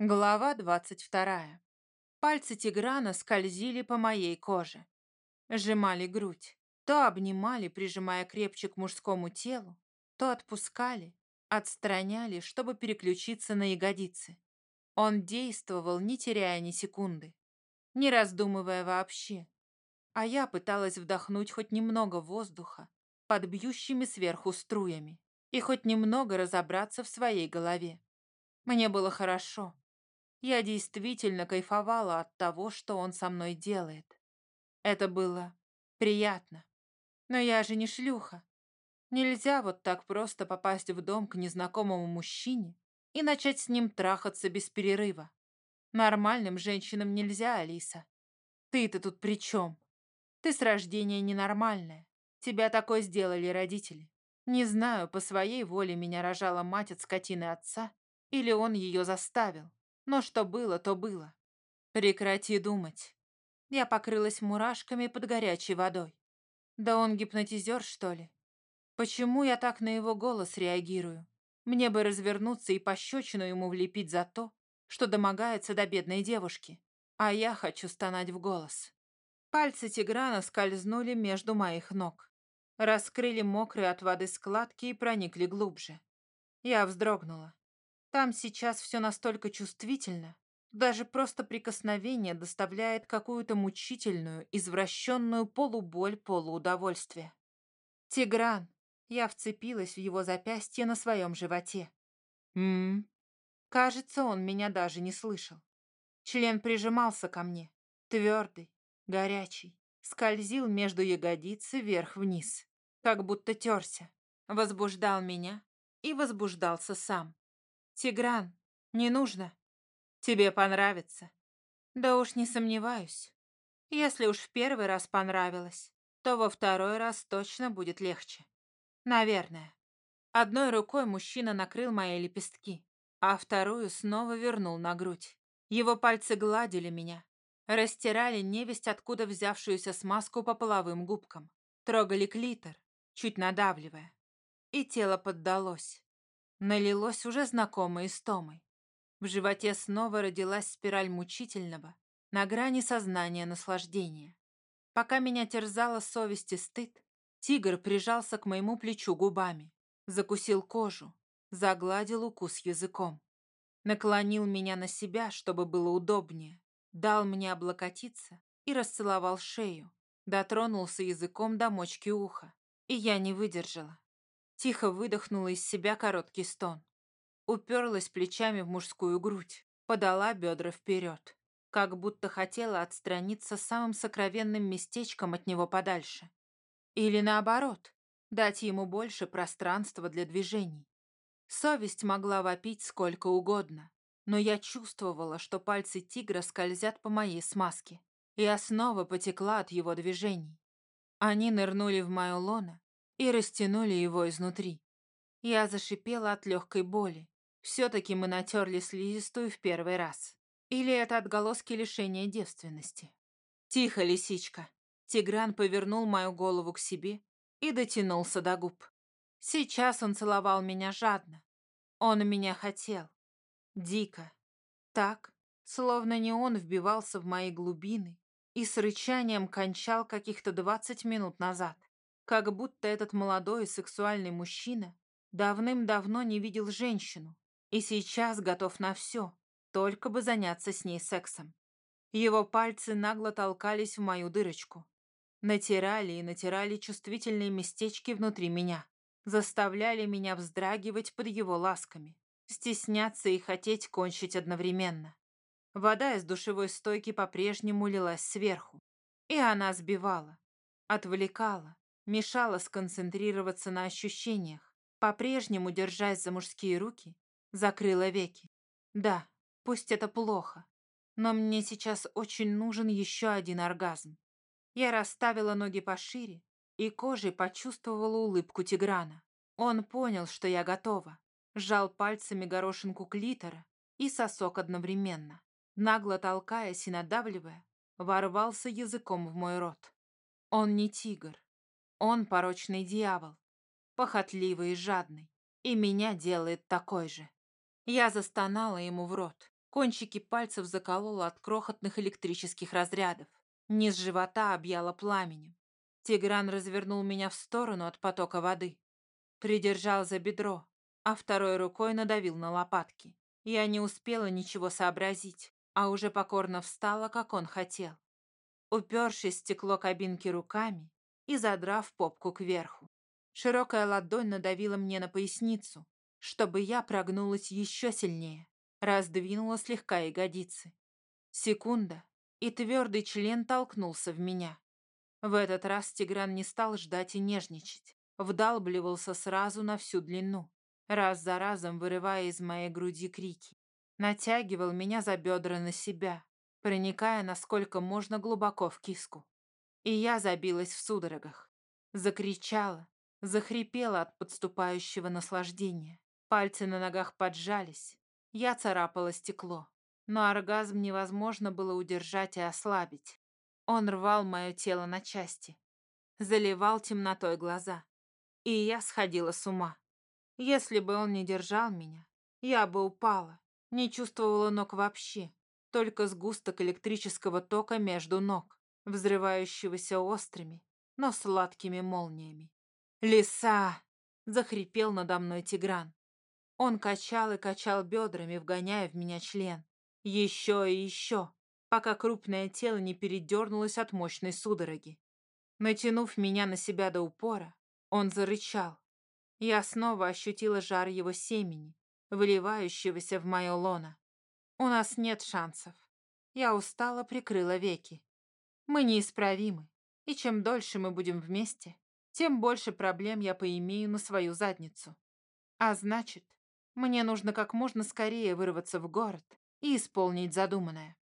Глава двадцать вторая. Пальцы Тиграна скользили по моей коже. Сжимали грудь. То обнимали, прижимая крепче к мужскому телу, то отпускали, отстраняли, чтобы переключиться на ягодицы. Он действовал, не теряя ни секунды, не раздумывая вообще. А я пыталась вдохнуть хоть немного воздуха под бьющими сверху струями и хоть немного разобраться в своей голове. Мне было хорошо. Я действительно кайфовала от того, что он со мной делает. Это было приятно. Но я же не шлюха. Нельзя вот так просто попасть в дом к незнакомому мужчине и начать с ним трахаться без перерыва. Нормальным женщинам нельзя, Алиса. Ты-то тут при чем? Ты с рождения ненормальная. Тебя такой сделали родители. Не знаю, по своей воле меня рожала мать от скотины отца, или он ее заставил. Но что было, то было. Прекрати думать. Я покрылась мурашками под горячей водой. Да он гипнотизер, что ли? Почему я так на его голос реагирую? Мне бы развернуться и пощечину ему влепить за то, что домогается до бедной девушки. А я хочу стонать в голос. Пальцы Тиграна скользнули между моих ног. Раскрыли мокрые от воды складки и проникли глубже. Я вздрогнула. Там сейчас все настолько чувствительно, даже просто прикосновение доставляет какую-то мучительную, извращенную полуболь, полуудовольствие. Тигран. Я вцепилась в его запястье на своем животе. Ммм. Кажется, он меня даже не слышал. Член прижимался ко мне, твердый, горячий, скользил между ягодицы вверх-вниз, как будто терся, возбуждал меня и возбуждался сам. «Тигран, не нужно. Тебе понравится». «Да уж не сомневаюсь. Если уж в первый раз понравилось, то во второй раз точно будет легче. Наверное». Одной рукой мужчина накрыл мои лепестки, а вторую снова вернул на грудь. Его пальцы гладили меня, растирали невесть откуда взявшуюся смазку по половым губкам, трогали клитор, чуть надавливая. И тело поддалось. Налилось уже знакомой истомой. В животе снова родилась спираль мучительного, на грани сознания наслаждения. Пока меня терзала совесть и стыд, тигр прижался к моему плечу губами, закусил кожу, загладил укус языком. Наклонил меня на себя, чтобы было удобнее, дал мне облокотиться и расцеловал шею, дотронулся языком до мочки уха, и я не выдержала. Тихо выдохнула из себя короткий стон. Уперлась плечами в мужскую грудь, подала бедра вперед, как будто хотела отстраниться самым сокровенным местечком от него подальше. Или наоборот, дать ему больше пространства для движений. Совесть могла вопить сколько угодно, но я чувствовала, что пальцы тигра скользят по моей смазке, и основа потекла от его движений. Они нырнули в мою лоно, и растянули его изнутри. Я зашипела от легкой боли. Все-таки мы натерли слизистую в первый раз. Или это отголоски лишения девственности? Тихо, лисичка. Тигран повернул мою голову к себе и дотянулся до губ. Сейчас он целовал меня жадно. Он меня хотел. Дико. Так, словно не он вбивался в мои глубины и с рычанием кончал каких-то двадцать минут назад. Как будто этот молодой и сексуальный мужчина давным-давно не видел женщину и сейчас готов на все, только бы заняться с ней сексом. Его пальцы нагло толкались в мою дырочку. Натирали и натирали чувствительные местечки внутри меня. Заставляли меня вздрагивать под его ласками. Стесняться и хотеть кончить одновременно. Вода из душевой стойки по-прежнему лилась сверху. И она сбивала, отвлекала, мешала сконцентрироваться на ощущениях. По-прежнему, держась за мужские руки, закрыла веки. Да, пусть это плохо, но мне сейчас очень нужен еще один оргазм. Я расставила ноги пошире и кожей почувствовала улыбку Тиграна. Он понял, что я готова, сжал пальцами горошинку клитора и сосок одновременно. Нагло толкаясь и надавливая, ворвался языком в мой рот. Он не тигр, он порочный дьявол, похотливый и жадный, и меня делает такой же. Я застонала ему в рот, Кончики пальцев закололо от крохотных электрических разрядов. Низ живота объяло пламенем. Тигран развернул меня в сторону от потока воды. Придержал за бедро, а второй рукой надавил на лопатки. Я не успела ничего сообразить, а уже покорно встала, как он хотел. Упершись в стекло кабинки руками и задрав попку кверху. Широкая ладонь надавила мне на поясницу, чтобы я прогнулась еще сильнее, раздвинула слегка ягодицы. Секунда, и твердый член толкнулся в меня. В этот раз Тигран не стал ждать и нежничать. Вдалбливался сразу на всю длину, раз за разом вырывая из моей груди крики. Натягивал меня за бедра на себя, проникая насколько можно глубоко в киску. И я забилась в судорогах. Закричала, захрипела от подступающего наслаждения. Пальцы на ногах поджались. Я царапала стекло. Но оргазм невозможно было удержать и ослабить. Он рвал мое тело на части, заливал темнотой глаза. И я сходила с ума. Если бы он не держал меня, я бы упала, не чувствовала ног вообще, только сгусток электрического тока между ног, взрывающегося острыми, но сладкими молниями. «Лиса!» — захрипел надо мной Тигран. Он качал и качал бедрами, вгоняя в меня член. Еще и еще пока крупное тело не передернулось от мощной судороги. Натянув меня на себя до упора, он зарычал. Я снова ощутила жар его семени, выливающегося в мое лоно. У нас нет шансов. Я устало прикрыла веки. Мы неисправимы, и чем дольше мы будем вместе, тем больше проблем я поимею на свою задницу. А значит, мне нужно как можно скорее вырваться в город и исполнить задуманное.